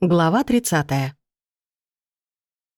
Глава 30.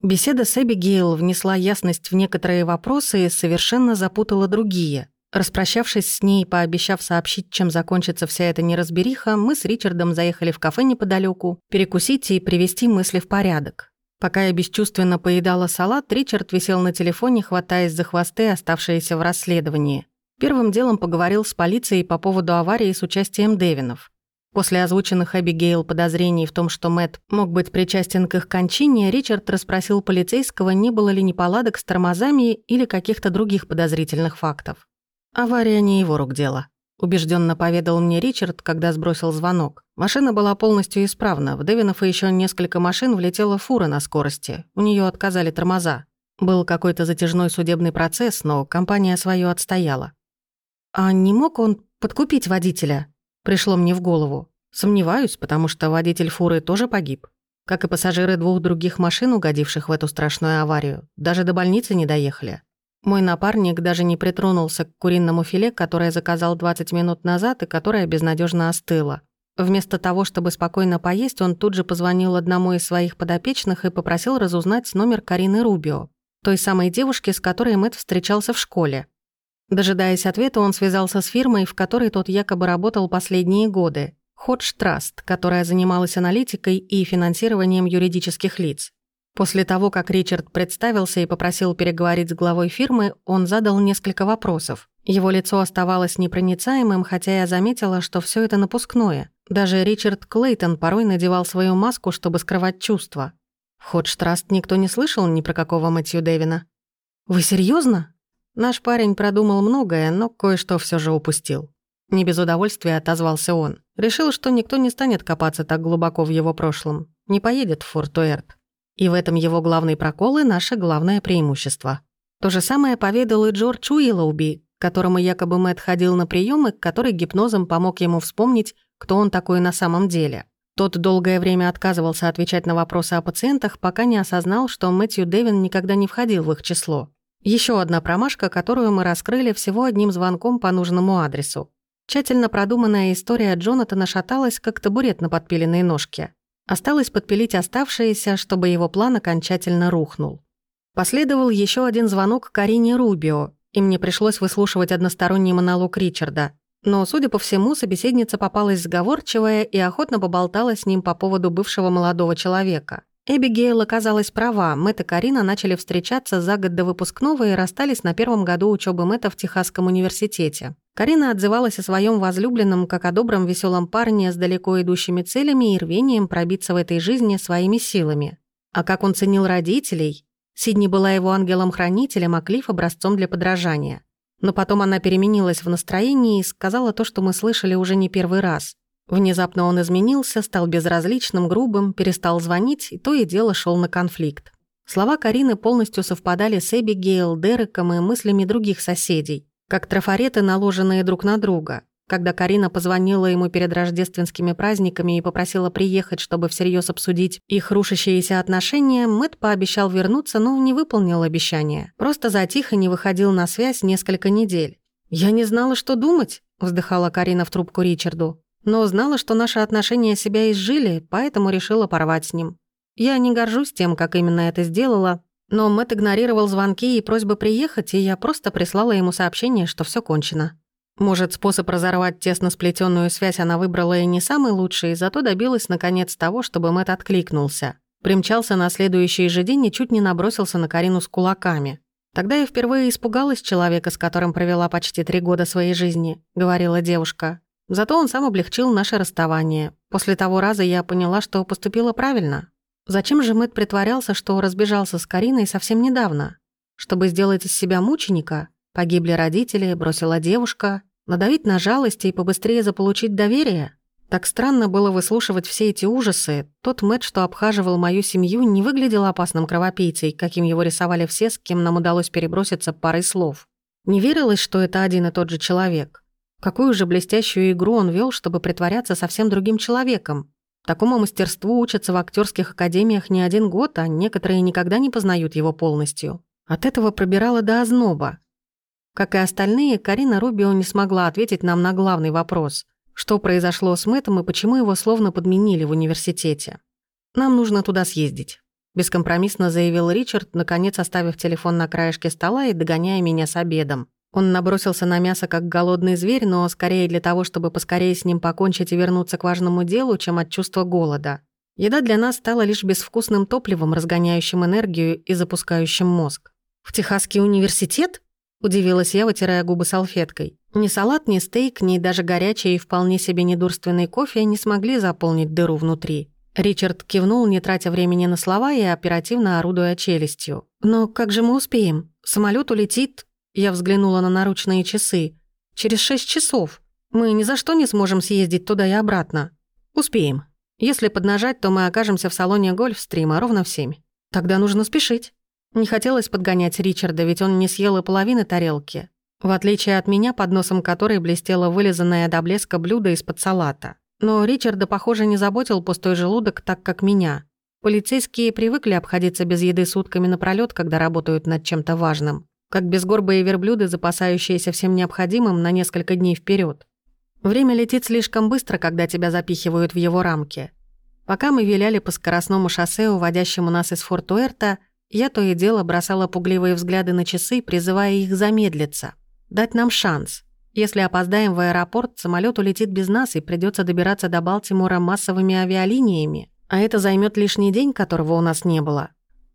Беседа с Эбигейл внесла ясность в некоторые вопросы и совершенно запутала другие. Распрощавшись с ней и пообещав сообщить, чем закончится вся эта неразбериха, мы с Ричардом заехали в кафе неподалеку, перекусить и привести мысли в порядок. Пока я бесчувственно поедала салат, Ричард висел на телефоне, хватаясь за хвосты, оставшиеся в расследовании. Первым делом поговорил с полицией по поводу аварии с участием Девинов. После озвученных Эбигейл подозрений в том, что Мэт мог быть причастен к их кончине, Ричард расспросил полицейского, не было ли неполадок с тормозами или каких-то других подозрительных фактов. «Авария не его рук дело», — убежденно поведал мне Ричард, когда сбросил звонок. Машина была полностью исправна. В Девинов и еще несколько машин влетела фура на скорости. У нее отказали тормоза. Был какой-то затяжной судебный процесс, но компания свою отстояла. «А не мог он подкупить водителя?» Пришло мне в голову. Сомневаюсь, потому что водитель фуры тоже погиб. Как и пассажиры двух других машин, угодивших в эту страшную аварию. Даже до больницы не доехали. Мой напарник даже не притронулся к куриному филе, которое заказал 20 минут назад и которое безнадежно остыло. Вместо того, чтобы спокойно поесть, он тут же позвонил одному из своих подопечных и попросил разузнать номер Карины Рубио, той самой девушки, с которой Мэтт встречался в школе. Дожидаясь ответа, он связался с фирмой, в которой тот якобы работал последние годы. Ходж Траст, которая занималась аналитикой и финансированием юридических лиц. После того, как Ричард представился и попросил переговорить с главой фирмы, он задал несколько вопросов. Его лицо оставалось непроницаемым, хотя я заметила, что все это напускное. Даже Ричард Клейтон порой надевал свою маску, чтобы скрывать чувства. В Ходж Траст никто не слышал ни про какого Мэтью Дэвина. «Вы серьезно? Наш парень продумал многое, но кое-что все же упустил. Не без удовольствия отозвался он. Решил, что никто не станет копаться так глубоко в его прошлом. Не поедет в Фортуэрт. И в этом его главный прокол и наше главное преимущество. То же самое поведал и Джордж Уиллоуби, которому якобы Мэтт ходил на приемы, который гипнозом помог ему вспомнить, кто он такой на самом деле. Тот долгое время отказывался отвечать на вопросы о пациентах, пока не осознал, что Мэтью Дэвин никогда не входил в их число. Еще одна промашка, которую мы раскрыли всего одним звонком по нужному адресу. Тщательно продуманная история Джонатана шаталась, как табурет на подпиленной ножке. Осталось подпилить оставшиеся, чтобы его план окончательно рухнул. Последовал еще один звонок Карине Рубио, и мне пришлось выслушивать односторонний монолог Ричарда. Но, судя по всему, собеседница попалась сговорчивая и охотно поболтала с ним по поводу бывшего молодого человека. Эбигейл оказалась права. Мэтт и Карина начали встречаться за год до выпускного и расстались на первом году учебы Мэтта в Техасском университете. Карина отзывалась о своем возлюбленном как о добром веселом парне с далеко идущими целями и рвением пробиться в этой жизни своими силами. А как он ценил родителей? Сидни была его ангелом-хранителем, а Клифф – образцом для подражания. Но потом она переменилась в настроении и сказала то, что мы слышали уже не первый раз. Внезапно он изменился, стал безразличным, грубым, перестал звонить и то и дело шел на конфликт. Слова Карины полностью совпадали с Эбигейл, Дереком и мыслями других соседей, как трафареты, наложенные друг на друга. Когда Карина позвонила ему перед рождественскими праздниками и попросила приехать, чтобы всерьез обсудить их рушащиеся отношения, Мэтт пообещал вернуться, но не выполнил обещание. Просто затих и не выходил на связь несколько недель. «Я не знала, что думать», — вздыхала Карина в трубку Ричарду но знала, что наши отношения себя изжили, поэтому решила порвать с ним. Я не горжусь тем, как именно это сделала, но Мэтт игнорировал звонки и просьбы приехать, и я просто прислала ему сообщение, что все кончено. Может, способ разорвать тесно сплетенную связь она выбрала и не самый лучший, зато добилась наконец того, чтобы Мэтт откликнулся. Примчался на следующий же день и чуть не набросился на Карину с кулаками. «Тогда я впервые испугалась человека, с которым провела почти три года своей жизни», — говорила девушка. Зато он сам облегчил наше расставание. После того раза я поняла, что поступила правильно. Зачем же Мэтт притворялся, что разбежался с Кариной совсем недавно? Чтобы сделать из себя мученика? Погибли родители, бросила девушка. Надавить на жалость и побыстрее заполучить доверие? Так странно было выслушивать все эти ужасы. Тот Мэтт, что обхаживал мою семью, не выглядел опасным кровопийцей, каким его рисовали все, с кем нам удалось переброситься парой слов. Не верилось, что это один и тот же человек. Какую же блестящую игру он вел, чтобы притворяться совсем другим человеком? Такому мастерству учатся в актерских академиях не один год, а некоторые никогда не познают его полностью. От этого пробирало до озноба. Как и остальные, Карина Рубио не смогла ответить нам на главный вопрос. Что произошло с Мэттом и почему его словно подменили в университете? Нам нужно туда съездить», — бескомпромиссно заявил Ричард, наконец оставив телефон на краешке стола и догоняя меня с обедом. Он набросился на мясо как голодный зверь, но скорее для того, чтобы поскорее с ним покончить и вернуться к важному делу, чем от чувства голода. Еда для нас стала лишь безвкусным топливом, разгоняющим энергию и запускающим мозг. «В Техасский университет?» – удивилась я, вытирая губы салфеткой. Ни салат, ни стейк, ни даже горячий и вполне себе недурственный кофе не смогли заполнить дыру внутри. Ричард кивнул, не тратя времени на слова и оперативно орудуя челюстью. «Но как же мы успеем? Самолет улетит...» Я взглянула на наручные часы. «Через шесть часов. Мы ни за что не сможем съездить туда и обратно». «Успеем. Если поднажать, то мы окажемся в салоне гольфстрима ровно в семь. Тогда нужно спешить». Не хотелось подгонять Ричарда, ведь он не съел и половины тарелки. В отличие от меня, под носом которой блестело вылизанное до блеска блюдо из-под салата. Но Ричарда, похоже, не заботил пустой желудок так, как меня. Полицейские привыкли обходиться без еды сутками напролёт, когда работают над чем-то важным как безгорбые верблюды, запасающиеся всем необходимым на несколько дней вперед. Время летит слишком быстро, когда тебя запихивают в его рамки. Пока мы виляли по скоростному шоссе, уводящему нас из Форт-Уэрта, я то и дело бросала пугливые взгляды на часы, призывая их замедлиться, дать нам шанс. Если опоздаем в аэропорт, самолет улетит без нас и придется добираться до Балтимора массовыми авиалиниями, а это займет лишний день, которого у нас не было.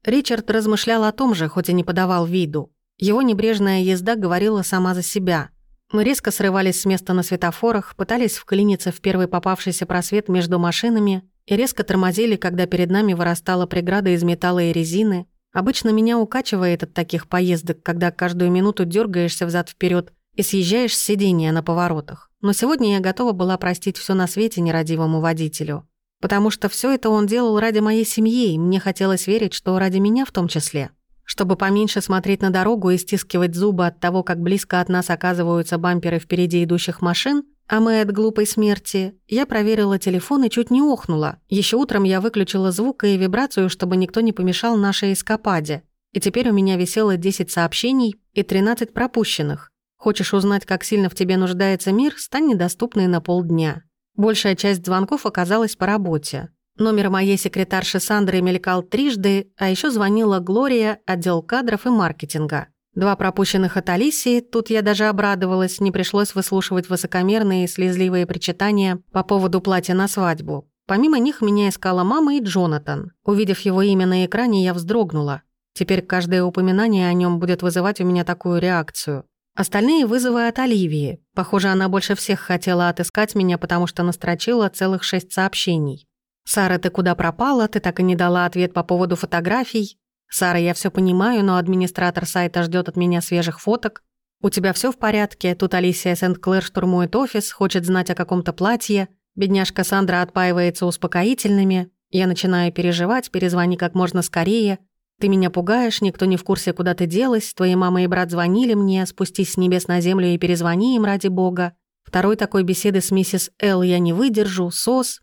Ричард размышлял о том же, хоть и не подавал виду. Его небрежная езда говорила сама за себя. Мы резко срывались с места на светофорах, пытались вклиниться в первый попавшийся просвет между машинами и резко тормозили, когда перед нами вырастала преграда из металла и резины. Обычно меня укачивает от таких поездок, когда каждую минуту дергаешься взад вперед и съезжаешь с сидения на поворотах. Но сегодня я готова была простить все на свете нерадивому водителю. Потому что все это он делал ради моей семьи, и мне хотелось верить, что ради меня в том числе. Чтобы поменьше смотреть на дорогу и стискивать зубы от того, как близко от нас оказываются бамперы впереди идущих машин, а мы от глупой смерти, я проверила телефон и чуть не охнула. Еще утром я выключила звук и вибрацию, чтобы никто не помешал нашей эскападе. И теперь у меня висело 10 сообщений и 13 пропущенных. Хочешь узнать, как сильно в тебе нуждается мир, стань недоступной на полдня. Большая часть звонков оказалась по работе. Номер моей секретарши Сандры мелькал трижды, а еще звонила Глория, отдел кадров и маркетинга. Два пропущенных от Алисии, тут я даже обрадовалась, не пришлось выслушивать высокомерные и слезливые причитания по поводу платья на свадьбу. Помимо них меня искала мама и Джонатан. Увидев его имя на экране, я вздрогнула. Теперь каждое упоминание о нем будет вызывать у меня такую реакцию. Остальные вызовы от Оливии. Похоже, она больше всех хотела отыскать меня, потому что настрочила целых шесть сообщений. «Сара, ты куда пропала? Ты так и не дала ответ по поводу фотографий. Сара, я все понимаю, но администратор сайта ждет от меня свежих фоток. У тебя все в порядке? Тут Алисия Сент-Клэр штурмует офис, хочет знать о каком-то платье. Бедняжка Сандра отпаивается успокоительными. Я начинаю переживать, перезвони как можно скорее. Ты меня пугаешь, никто не в курсе, куда ты делась. Твои мама и брат звонили мне, спустись с небес на землю и перезвони им ради бога. Второй такой беседы с миссис Л я не выдержу, сос.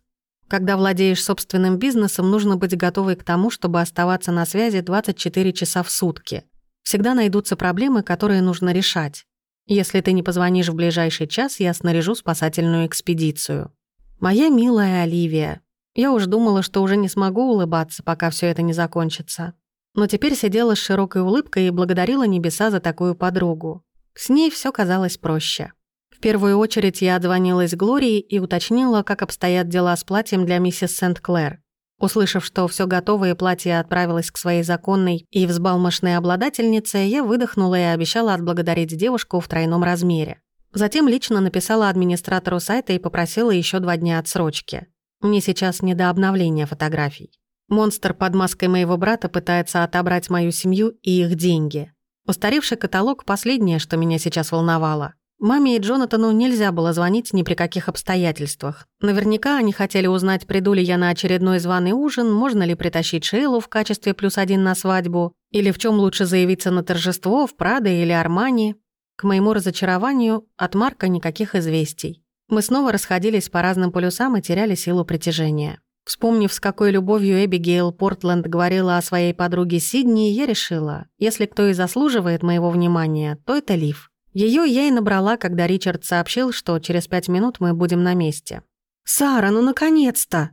Когда владеешь собственным бизнесом, нужно быть готовой к тому, чтобы оставаться на связи 24 часа в сутки. Всегда найдутся проблемы, которые нужно решать. Если ты не позвонишь в ближайший час, я снаряжу спасательную экспедицию. Моя милая Оливия. Я уж думала, что уже не смогу улыбаться, пока все это не закончится. Но теперь сидела с широкой улыбкой и благодарила небеса за такую подругу. С ней все казалось проще. В первую очередь я отзвонилась Глории и уточнила, как обстоят дела с платьем для миссис Сент-Клэр. Услышав, что все готово и платье отправилось к своей законной и взбалмошной обладательнице, я выдохнула и обещала отблагодарить девушку в тройном размере. Затем лично написала администратору сайта и попросила еще два дня отсрочки. Мне сейчас не до обновления фотографий. Монстр под маской моего брата пытается отобрать мою семью и их деньги. Устаревший каталог – последнее, что меня сейчас волновало. Маме и Джонатану нельзя было звонить ни при каких обстоятельствах. Наверняка они хотели узнать, приду ли я на очередной званый ужин, можно ли притащить Шейлу в качестве плюс один на свадьбу, или в чем лучше заявиться на торжество, в Прадо или Армани. К моему разочарованию, от Марка никаких известий. Мы снова расходились по разным полюсам и теряли силу притяжения. Вспомнив, с какой любовью Эбигейл Портленд говорила о своей подруге Сидни, я решила, если кто и заслуживает моего внимания, то это Лив. Ее я и набрала, когда Ричард сообщил, что через пять минут мы будем на месте. «Сара, ну наконец-то!»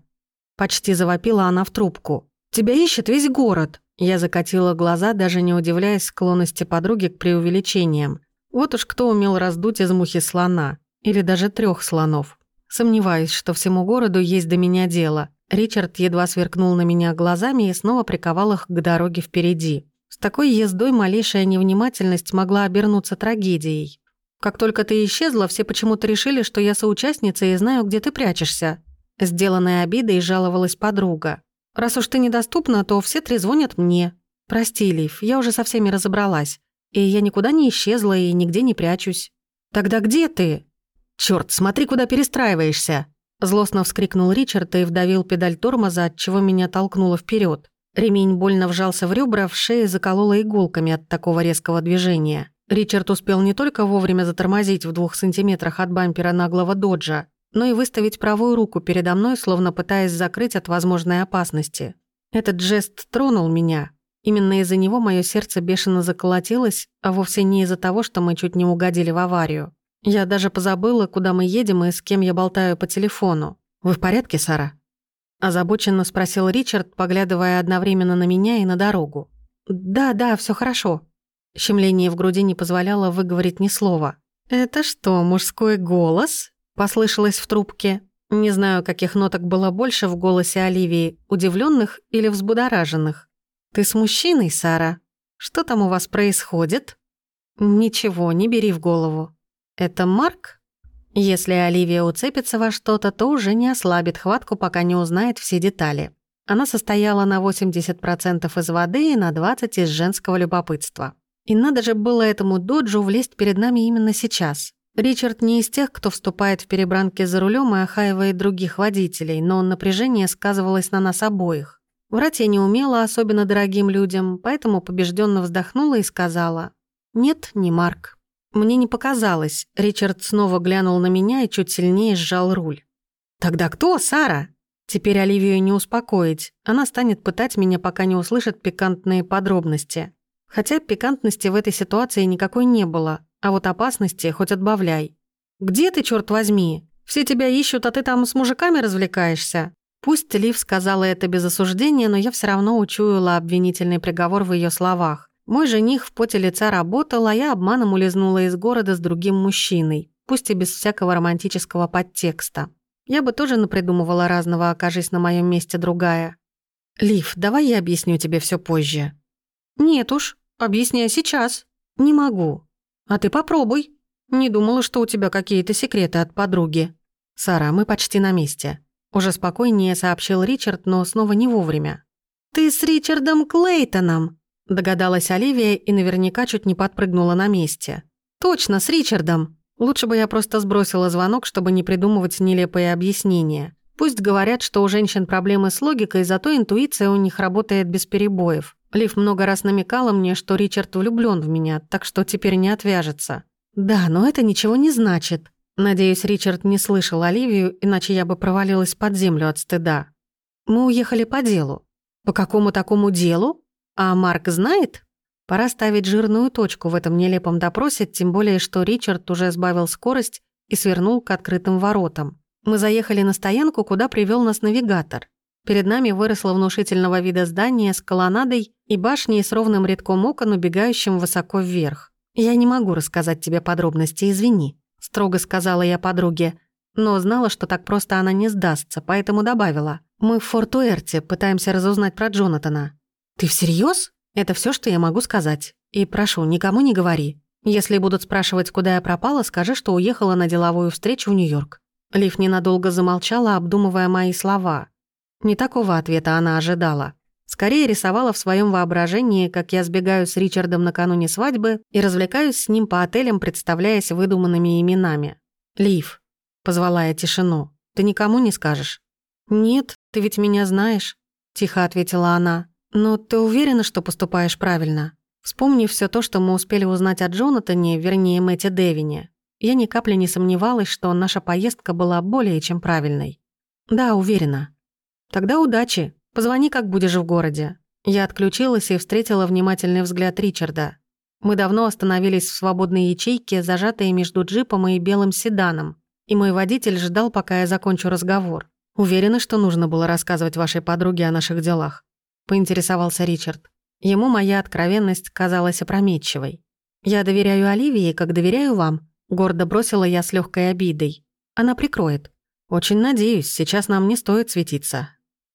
Почти завопила она в трубку. «Тебя ищет весь город!» Я закатила глаза, даже не удивляясь склонности подруги к преувеличениям. Вот уж кто умел раздуть из мухи слона. Или даже трех слонов. Сомневаюсь, что всему городу есть до меня дело. Ричард едва сверкнул на меня глазами и снова приковал их к дороге впереди. С такой ездой малейшая невнимательность могла обернуться трагедией. Как только ты исчезла, все почему-то решили, что я соучастница и знаю, где ты прячешься. Сделанная обидой жаловалась подруга. Раз уж ты недоступна, то все трезвонят мне. Прости, Лив, я уже со всеми разобралась. И я никуда не исчезла и нигде не прячусь. Тогда где ты? Черт, смотри, куда перестраиваешься. Злостно вскрикнул Ричард и вдавил педаль тормоза, от чего меня толкнуло вперед. Ремень больно вжался в ребра, в шее закололо иголками от такого резкого движения. Ричард успел не только вовремя затормозить в двух сантиметрах от бампера наглого доджа, но и выставить правую руку передо мной, словно пытаясь закрыть от возможной опасности. Этот жест тронул меня. Именно из-за него мое сердце бешено заколотилось, а вовсе не из-за того, что мы чуть не угодили в аварию. Я даже позабыла, куда мы едем и с кем я болтаю по телефону. «Вы в порядке, Сара?» Озабоченно спросил Ричард, поглядывая одновременно на меня и на дорогу. «Да, да, все хорошо», Щемление в груди не позволяло выговорить ни слова. «Это что, мужской голос?» – послышалось в трубке. Не знаю, каких ноток было больше в голосе Оливии, удивленных или взбудораженных. «Ты с мужчиной, Сара? Что там у вас происходит?» «Ничего, не бери в голову. Это Марк?» Если Оливия уцепится во что-то, то уже не ослабит хватку, пока не узнает все детали. Она состояла на 80% из воды и на 20% из женского любопытства. И надо же было этому доджу влезть перед нами именно сейчас. Ричард не из тех, кто вступает в перебранки за рулем и охаивает других водителей, но напряжение сказывалось на нас обоих. Врать я не умела, особенно дорогим людям, поэтому побежденно вздохнула и сказала «Нет, не Марк». Мне не показалось. Ричард снова глянул на меня и чуть сильнее сжал руль. «Тогда кто, Сара?» Теперь Оливию не успокоить. Она станет пытать меня, пока не услышит пикантные подробности. Хотя пикантности в этой ситуации никакой не было, а вот опасности хоть отбавляй. «Где ты, черт возьми? Все тебя ищут, а ты там с мужиками развлекаешься?» Пусть Лив сказала это без осуждения, но я все равно учуяла обвинительный приговор в ее словах. Мой жених в поте лица работал, а я обманом улизнула из города с другим мужчиной, пусть и без всякого романтического подтекста. Я бы тоже напридумывала разного, окажись на моем месте другая. «Лив, давай я объясню тебе все позже», «Нет уж, объясняй сейчас». «Не могу». «А ты попробуй». «Не думала, что у тебя какие-то секреты от подруги». «Сара, мы почти на месте». Уже спокойнее сообщил Ричард, но снова не вовремя. «Ты с Ричардом Клейтоном», догадалась Оливия и наверняка чуть не подпрыгнула на месте. «Точно, с Ричардом. Лучше бы я просто сбросила звонок, чтобы не придумывать нелепые объяснения. Пусть говорят, что у женщин проблемы с логикой, зато интуиция у них работает без перебоев. Лив много раз намекала мне, что Ричард влюблён в меня, так что теперь не отвяжется. Да, но это ничего не значит. Надеюсь, Ричард не слышал Оливию, иначе я бы провалилась под землю от стыда. Мы уехали по делу. По какому такому делу? А Марк знает? Пора ставить жирную точку в этом нелепом допросе, тем более, что Ричард уже сбавил скорость и свернул к открытым воротам. Мы заехали на стоянку, куда привёл нас навигатор. Перед нами выросло внушительного вида здание с колоннадой и башней с ровным рядком окон, убегающим высоко вверх. «Я не могу рассказать тебе подробности, извини», — строго сказала я подруге, но знала, что так просто она не сдастся, поэтому добавила. «Мы в Форт-Уэрте пытаемся разузнать про Джонатана». «Ты всерьез? Это все, что я могу сказать. И прошу, никому не говори. Если будут спрашивать, куда я пропала, скажи, что уехала на деловую встречу в Нью-Йорк». Лив ненадолго замолчала, обдумывая мои слова. Не такого ответа она ожидала. Скорее рисовала в своем воображении, как я сбегаю с Ричардом накануне свадьбы и развлекаюсь с ним по отелям, представляясь выдуманными именами. «Лив», — позвала я тишину, — «ты никому не скажешь?» «Нет, ты ведь меня знаешь», — тихо ответила она. «Но ты уверена, что поступаешь правильно?» Вспомнив все то, что мы успели узнать о Джонатане, вернее, Мэтте Дэвине, я ни капли не сомневалась, что наша поездка была более чем правильной. «Да, уверена», «Тогда удачи. Позвони, как будешь в городе». Я отключилась и встретила внимательный взгляд Ричарда. Мы давно остановились в свободной ячейке, зажатые между джипом и белым седаном, и мой водитель ждал, пока я закончу разговор. Уверены, что нужно было рассказывать вашей подруге о наших делах?» — поинтересовался Ричард. Ему моя откровенность казалась опрометчивой. «Я доверяю Оливии, как доверяю вам», — гордо бросила я с легкой обидой. «Она прикроет». «Очень надеюсь, сейчас нам не стоит светиться».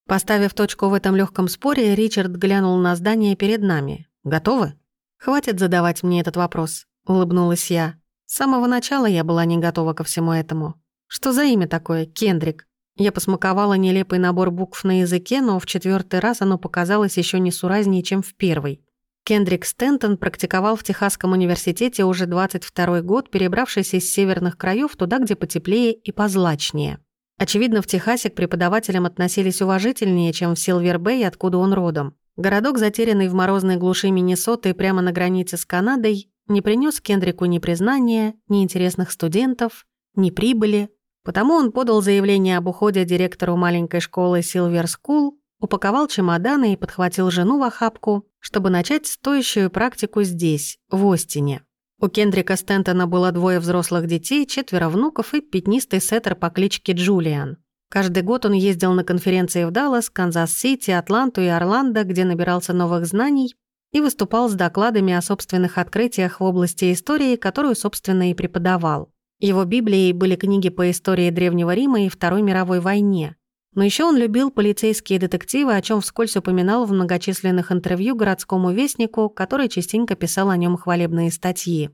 Поставив точку в этом легком споре, Ричард глянул на здание перед нами. «Готовы?» «Хватит задавать мне этот вопрос», — улыбнулась я. С самого начала я была не готова ко всему этому. Что за имя такое, Кендрик? Я посмаковала нелепый набор букв на языке, но в четвертый раз оно показалось еще несуразнее, чем в первый. Кендрик Стентон практиковал в Техасском университете уже 22 год, перебравшись из северных краев туда, где потеплее и позлачнее. Очевидно, в Техасе к преподавателям относились уважительнее, чем в Силвер-Бэй, откуда он родом. Городок, затерянный в морозной глуши Миннесоты прямо на границе с Канадой, не принес Кендрику ни признания, ни интересных студентов, ни прибыли. Потому он подал заявление об уходе директору маленькой школы Silver School, упаковал чемоданы и подхватил жену в охапку, чтобы начать стоящую практику здесь, в Остине. У Кендрика Стентона было двое взрослых детей, четверо внуков и пятнистый сеттер по кличке Джулиан. Каждый год он ездил на конференции в Даллас, Канзас-Сити, Атланту и Орландо, где набирался новых знаний и выступал с докладами о собственных открытиях в области истории, которую, собственно, и преподавал. Его Библией были книги по истории Древнего Рима и Второй мировой войне. Но еще он любил полицейские детективы, о чем вскользь упоминал в многочисленных интервью городскому вестнику, который частенько писал о нем хвалебные статьи.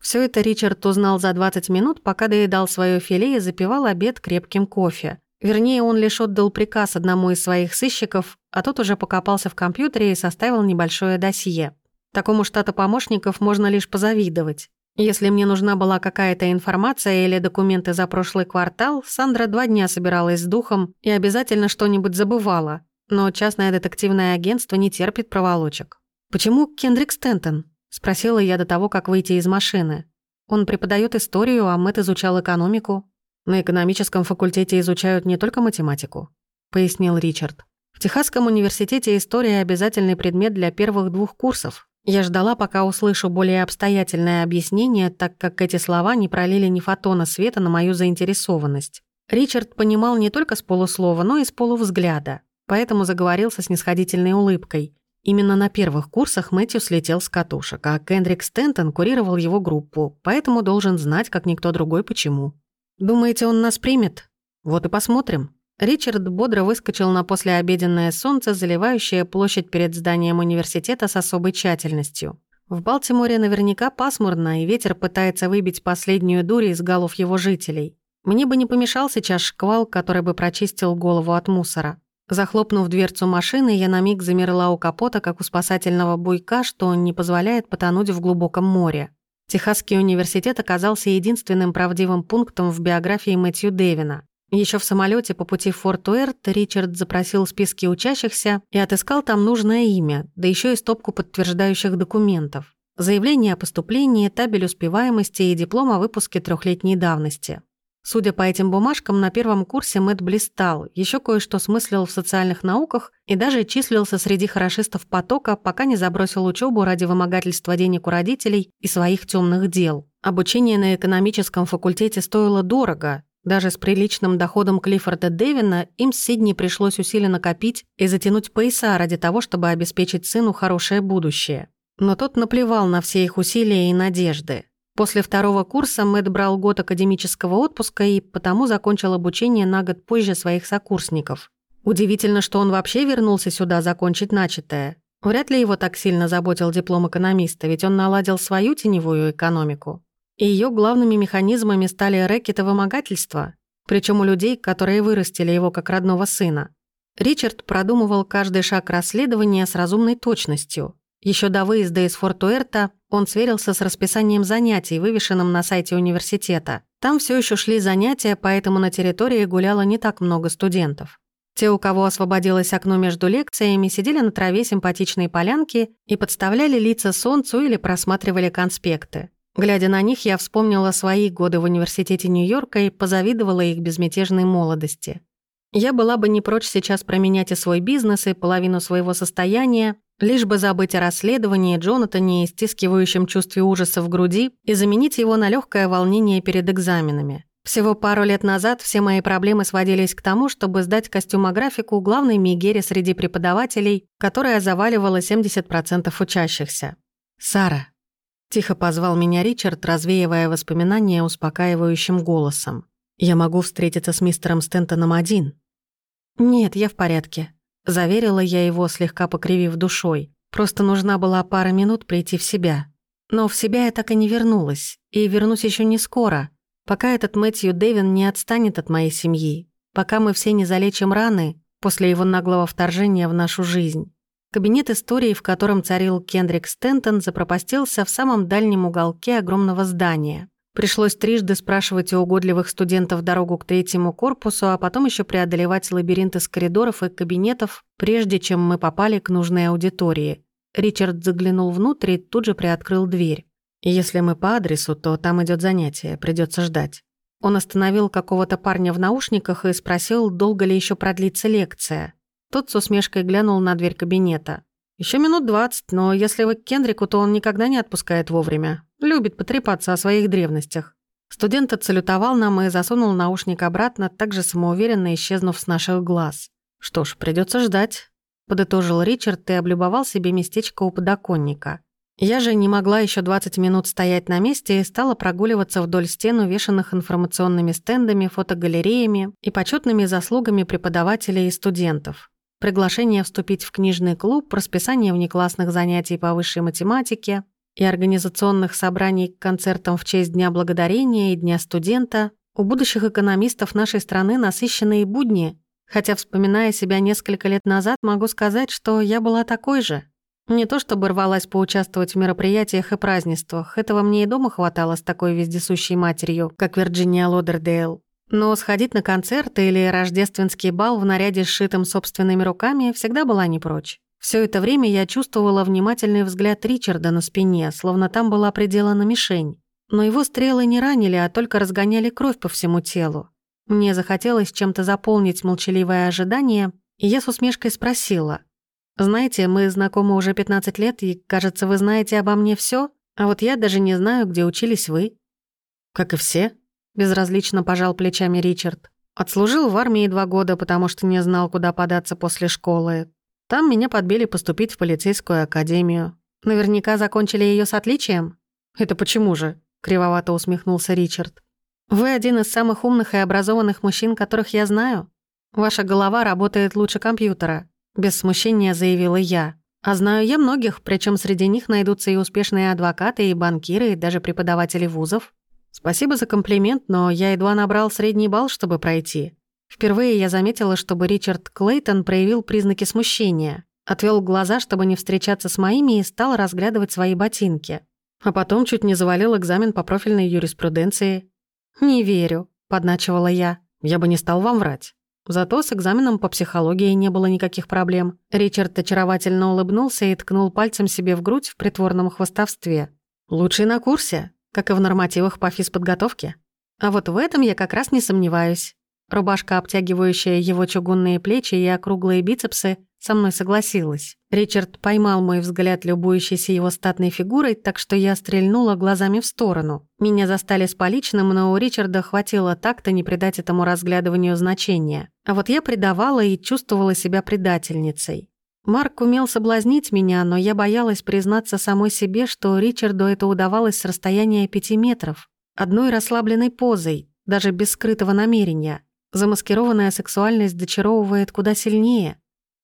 Все это Ричард узнал за 20 минут, пока доедал свое филе и запивал обед крепким кофе. Вернее, он лишь отдал приказ одному из своих сыщиков, а тот уже покопался в компьютере и составил небольшое досье. Такому штату помощников можно лишь позавидовать. Если мне нужна была какая-то информация или документы за прошлый квартал, Сандра два дня собиралась с духом и обязательно что-нибудь забывала. Но частное детективное агентство не терпит проволочек. «Почему Кендрик Стентон?» – спросила я до того, как выйти из машины. «Он преподает историю, а Мэтт изучал экономику». «На экономическом факультете изучают не только математику», – пояснил Ричард. «В Техасском университете история – обязательный предмет для первых двух курсов. Я ждала, пока услышу более обстоятельное объяснение, так как эти слова не пролили ни фотона света на мою заинтересованность. Ричард понимал не только с полуслова, но и с полувзгляда, поэтому заговорил со снисходительной улыбкой. Именно на первых курсах Мэтью слетел с катушек, а Кендрик Стентон курировал его группу, поэтому должен знать, как никто другой, почему. «Думаете, он нас примет? Вот и посмотрим». Ричард бодро выскочил на послеобеденное солнце, заливающее площадь перед зданием университета с особой тщательностью. В Балтиморе наверняка пасмурно, и ветер пытается выбить последнюю дурь из голов его жителей. Мне бы не помешал сейчас шквал, который бы прочистил голову от мусора. Захлопнув дверцу машины, я на миг замерла у капота, как у спасательного буйка, что не позволяет потонуть в глубоком море. Техасский университет оказался единственным правдивым пунктом в биографии Мэтью Дэвина. Еще в самолете по пути в Форт Уэрт Ричард запросил списки учащихся и отыскал там нужное имя, да еще и стопку подтверждающих документов. Заявление о поступлении, табель успеваемости и диплом о выпуске трехлетней давности. Судя по этим бумажкам, на первом курсе Мэтт блистал, еще кое-что смыслил в социальных науках и даже числился среди хорошистов потока, пока не забросил учебу ради вымогательства денег у родителей и своих темных дел. Обучение на экономическом факультете стоило дорого. Даже с приличным доходом Клиффорда Дэвина им с Сидни пришлось усиленно копить и затянуть пояса ради того, чтобы обеспечить сыну хорошее будущее. Но тот наплевал на все их усилия и надежды. После второго курса Мэтт брал год академического отпуска и потому закончил обучение на год позже своих сокурсников. Удивительно, что он вообще вернулся сюда закончить начатое. Вряд ли его так сильно заботил диплом экономиста, ведь он наладил свою теневую экономику. И ее главными механизмами стали рэкет и вымогательство, причем у людей, которые вырастили его как родного сына. Ричард продумывал каждый шаг расследования с разумной точностью. Еще до выезда из Форт-Уэрта он сверился с расписанием занятий, вывешенным на сайте университета. Там все еще шли занятия, поэтому на территории гуляло не так много студентов. Те, у кого освободилось окно между лекциями, сидели на траве симпатичной полянки и подставляли лица солнцу или просматривали конспекты. Глядя на них, я вспомнила свои годы в университете Нью-Йорка и позавидовала их безмятежной молодости. Я была бы не прочь сейчас променять и свой бизнес, и половину своего состояния Лишь бы забыть о расследовании Джонатане и стискивающем чувстве ужаса в груди и заменить его на легкое волнение перед экзаменами. Всего пару лет назад все мои проблемы сводились к тому, чтобы сдать костюмографику главной Мегере среди преподавателей, которая заваливала 70% учащихся. «Сара», — тихо позвал меня Ричард, развеивая воспоминания успокаивающим голосом. «Я могу встретиться с мистером Стентоном один». «Нет, я в порядке», — заверила я его, слегка покривив душой. «Просто нужна была пара минут прийти в себя». Но в себя я так и не вернулась, и вернусь еще не скоро, пока этот Мэтью Дэвин не отстанет от моей семьи, пока мы все не залечим раны после его наглого вторжения в нашу жизнь. Кабинет истории, в котором царил Кендрик Стентон, запропастился в самом дальнем уголке огромного здания. Пришлось трижды спрашивать у угодливых студентов дорогу к третьему корпусу, а потом еще преодолевать лабиринт из коридоров и кабинетов, прежде чем мы попали к нужной аудитории. Ричард заглянул внутрь и тут же приоткрыл дверь. «Если мы по адресу, то там идет занятие, придется ждать». Он остановил какого-то парня в наушниках и спросил, долго ли еще продлится лекция. Тот с усмешкой глянул на дверь кабинета. Еще минут двадцать, но если вы к Кендрику, то он никогда не отпускает вовремя. Любит потрепаться о своих древностях». Студент отсалютовал нам и засунул наушник обратно, также самоуверенно исчезнув с наших глаз. «Что ж, придется ждать подытожил Ричард и облюбовал себе местечко у подоконника. Я же не могла еще 20 минут стоять на месте и стала прогуливаться вдоль стен, увешанных информационными стендами, фотогалереями и почетными заслугами преподавателей и студентов. Приглашение вступить в книжный клуб, расписание внеклассных занятий по высшей математике и организационных собраний к концертам в честь Дня Благодарения и Дня студента. У будущих экономистов нашей страны насыщенные будни, Хотя, вспоминая себя несколько лет назад, могу сказать, что я была такой же. Не то чтобы рвалась поучаствовать в мероприятиях и празднествах, этого мне и дома хватало с такой вездесущей матерью, как Вирджиния Лодердейл. Но сходить на концерт или рождественский бал в наряде, сшитым собственными руками, всегда была не прочь. Все это время я чувствовала внимательный взгляд Ричарда на спине, словно там была приделана мишень. Но его стрелы не ранили, а только разгоняли кровь по всему телу. Мне захотелось чем-то заполнить молчаливое ожидание, и я с усмешкой спросила. «Знаете, мы знакомы уже 15 лет, и, кажется, вы знаете обо мне все, а вот я даже не знаю, где учились вы». «Как и все», — безразлично пожал плечами Ричард. «Отслужил в армии два года, потому что не знал, куда податься после школы. Там меня подбили поступить в полицейскую академию. Наверняка закончили ее с отличием?» «Это почему же?» — кривовато усмехнулся Ричард. Вы один из самых умных и образованных мужчин, которых я знаю. Ваша голова работает лучше компьютера», — без смущения заявила я. «А знаю я многих, причем среди них найдутся и успешные адвокаты, и банкиры, и даже преподаватели вузов. Спасибо за комплимент, но я едва набрал средний балл, чтобы пройти. Впервые я заметила, чтобы Ричард Клейтон проявил признаки смущения. Отвел глаза, чтобы не встречаться с моими, и стал разглядывать свои ботинки. А потом чуть не завалил экзамен по профильной юриспруденции. «Не верю», — подначивала я. «Я бы не стал вам врать». Зато с экзаменом по психологии не было никаких проблем. Ричард очаровательно улыбнулся и ткнул пальцем себе в грудь в притворном хвостовстве. «Лучший на курсе, как и в нормативах по физподготовке. А вот в этом я как раз не сомневаюсь. Рубашка, обтягивающая его чугунные плечи и округлые бицепсы, со мной согласилась. Ричард поймал мой взгляд, любующийся его статной фигурой, так что я стрельнула глазами в сторону. Меня застали с поличным, но у Ричарда хватило так-то не придать этому разглядыванию значения. А вот я предавала и чувствовала себя предательницей. Марк умел соблазнить меня, но я боялась признаться самой себе, что Ричарду это удавалось с расстояния пяти метров. Одной расслабленной позой, даже без скрытого намерения. Замаскированная сексуальность дочаровывает куда сильнее.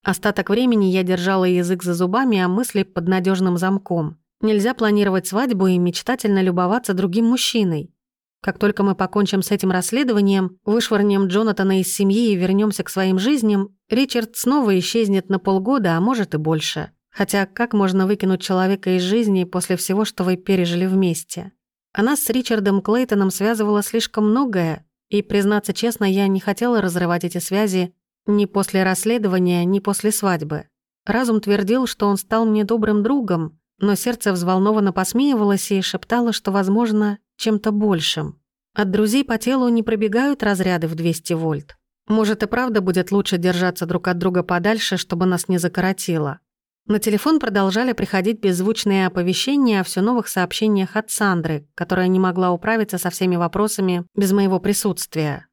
Остаток времени я держала язык за зубами, а мысли под надежным замком. Нельзя планировать свадьбу и мечтательно любоваться другим мужчиной. Как только мы покончим с этим расследованием, вышвырнем Джонатана из семьи и вернемся к своим жизням, Ричард снова исчезнет на полгода, а может и больше. Хотя как можно выкинуть человека из жизни после всего, что вы пережили вместе? А нас с Ричардом Клейтоном связывало слишком многое, и, признаться честно, я не хотела разрывать эти связи ни после расследования, ни после свадьбы. Разум твердил, что он стал мне добрым другом, но сердце взволнованно посмеивалось и шептало, что, возможно, чем-то большим. От друзей по телу не пробегают разряды в 200 вольт. Может, и правда будет лучше держаться друг от друга подальше, чтобы нас не закоротило. На телефон продолжали приходить беззвучные оповещения о все новых сообщениях от Сандры, которая не могла управиться со всеми вопросами без моего присутствия.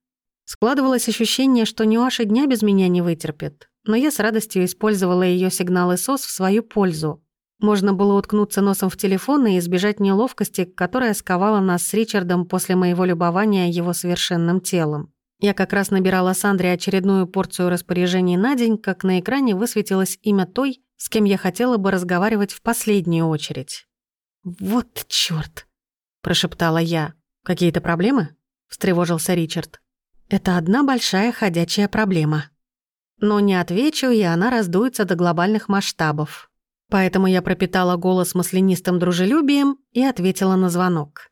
Складывалось ощущение, что Нюаша дня без меня не вытерпит, но я с радостью использовала ее сигналы СОС в свою пользу. Можно было уткнуться носом в телефон и избежать неловкости, которая сковала нас с Ричардом после моего любования его совершенным телом. Я как раз набирала Сандре очередную порцию распоряжений на день, как на экране высветилось имя той, с кем я хотела бы разговаривать в последнюю очередь. «Вот чёрт!» – прошептала я. «Какие-то проблемы?» – встревожился Ричард. «Это одна большая ходячая проблема». Но не отвечу, и она раздуется до глобальных масштабов. Поэтому я пропитала голос маслянистым дружелюбием и ответила на звонок.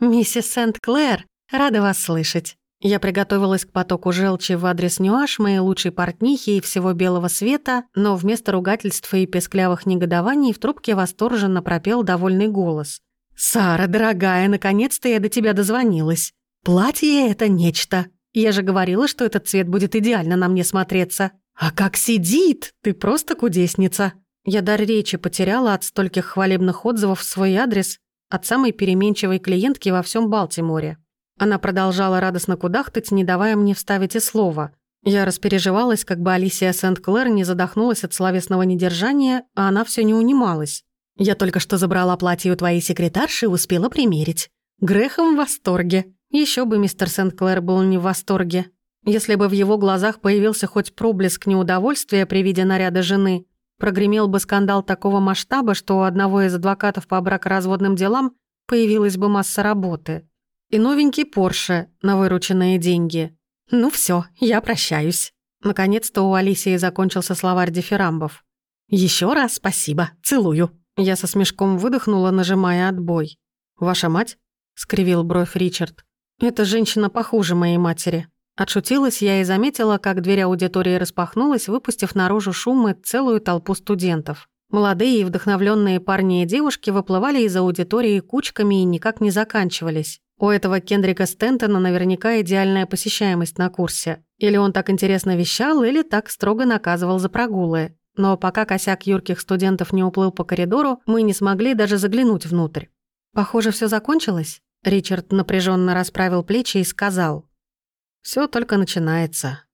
«Миссис Сент-Клэр, рада вас слышать. Я приготовилась к потоку желчи в адрес Нюаш, моей лучшей портнихи и всего белого света, но вместо ругательства и песклявых негодований в трубке восторженно пропел довольный голос. «Сара, дорогая, наконец-то я до тебя дозвонилась. Платье — это нечто. Я же говорила, что этот цвет будет идеально на мне смотреться. А как сидит! Ты просто кудесница!» Я дар речи потеряла от стольких хвалебных отзывов в свой адрес от самой переменчивой клиентки во всем Балтиморе. Она продолжала радостно кудахтать, не давая мне вставить и слова. Я распереживалась, как бы Алисия Сент-Клэр не задохнулась от словесного недержания, а она все не унималась. «Я только что забрала платье у твоей секретарши и успела примерить. Грехом в восторге. Еще бы мистер Сент-Клэр был не в восторге. Если бы в его глазах появился хоть проблеск неудовольствия при виде наряда жены, прогремел бы скандал такого масштаба, что у одного из адвокатов по бракоразводным делам появилась бы масса работы и новенький Порше на вырученные деньги. Ну все, я прощаюсь. Наконец-то у Алисии закончился словарь дифирамбов. Еще раз спасибо, целую. Я со смешком выдохнула, нажимая отбой. «Ваша мать?» — скривил бровь Ричард. «Эта женщина похуже моей матери». Отшутилась я и заметила, как дверь аудитории распахнулась, выпустив наружу шумы целую толпу студентов. Молодые и вдохновленные парни и девушки выплывали из аудитории кучками и никак не заканчивались. У этого Кендрика Стентона наверняка идеальная посещаемость на курсе. Или он так интересно вещал, или так строго наказывал за прогулы. Но пока косяк юрких студентов не уплыл по коридору, мы не смогли даже заглянуть внутрь. «Похоже, все закончилось?» Ричард напряженно расправил плечи и сказал. Все только начинается.